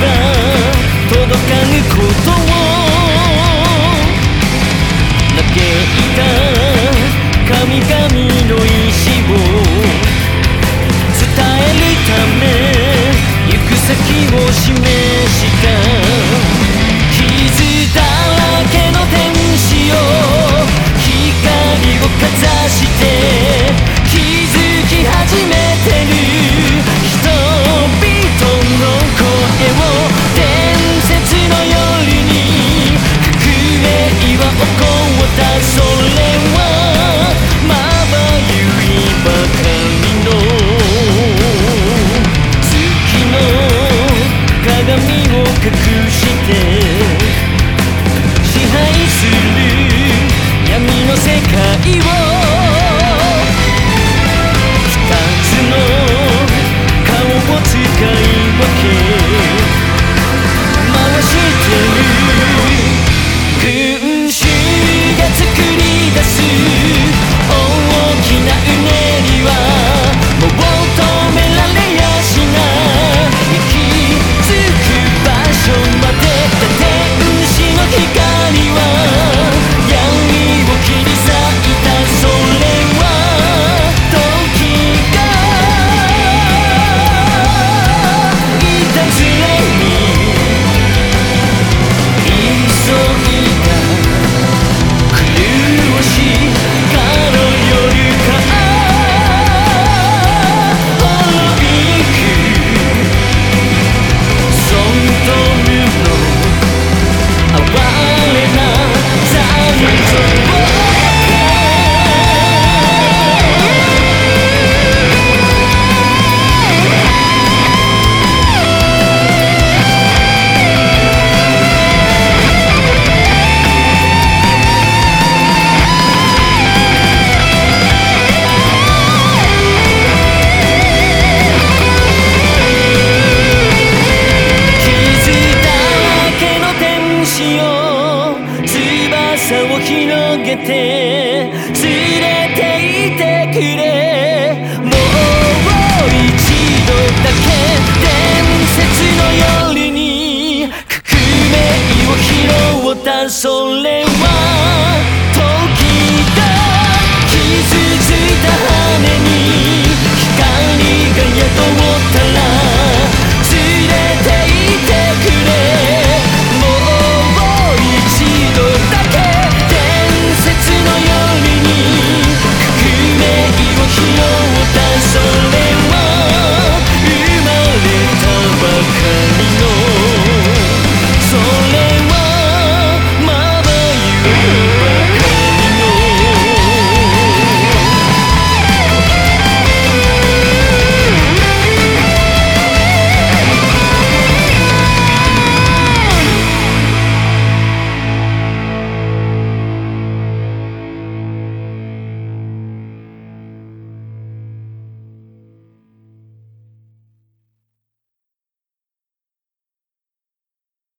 ば届かぬことを嘆いた神々の意志を伝えるため行く先を示し差を広げて連れていてくれ。もう一度だけ伝説の夜に革命を拾ったそれ